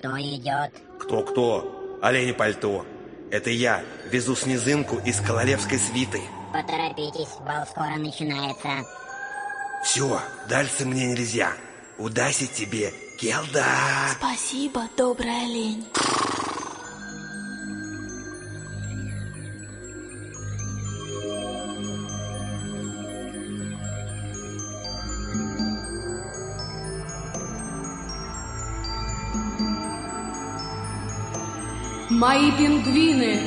Кто идет? Кто-кто? Олени пальто. Это я везу снизынку из королевской свиты. Поторопитесь, бал скоро начинается. Все, дальше мне нельзя. Удачи тебе, Келда! Спасибо, добрая олень. Мои пингвины,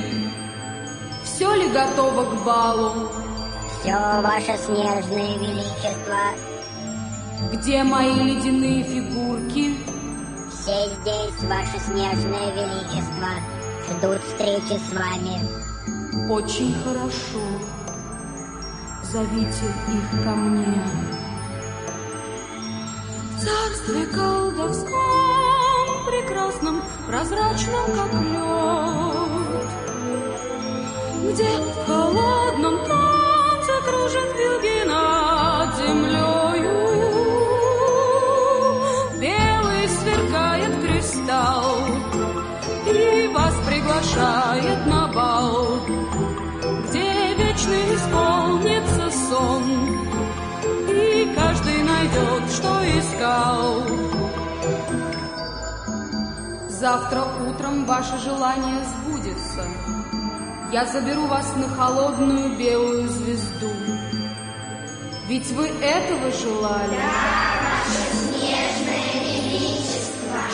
все ли готово к балу? Все, ваше снежное величество. Где мои ледяные фигурки? Все здесь, ваше снежное величество. Ждут встречи с вами. Очень хорошо. Зовите их ко мне. В царстве колдовском, прекрасном, прозрачном, как лед, где в холодном танце кружит вилки над землею. Белый сверкает кристалл и вас приглашает на бал, где вечно исполнится сон, и каждый найдет, что искал. Завтра утром ваше желание сбудется. Я заберу вас на холодную белую звезду. Ведь вы этого желали?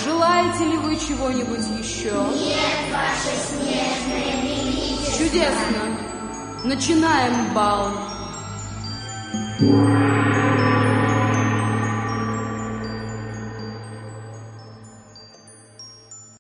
Желаете ли вы чего-нибудь еще? Нет, ваше снежное величество. Чудесно. Начинаем бал.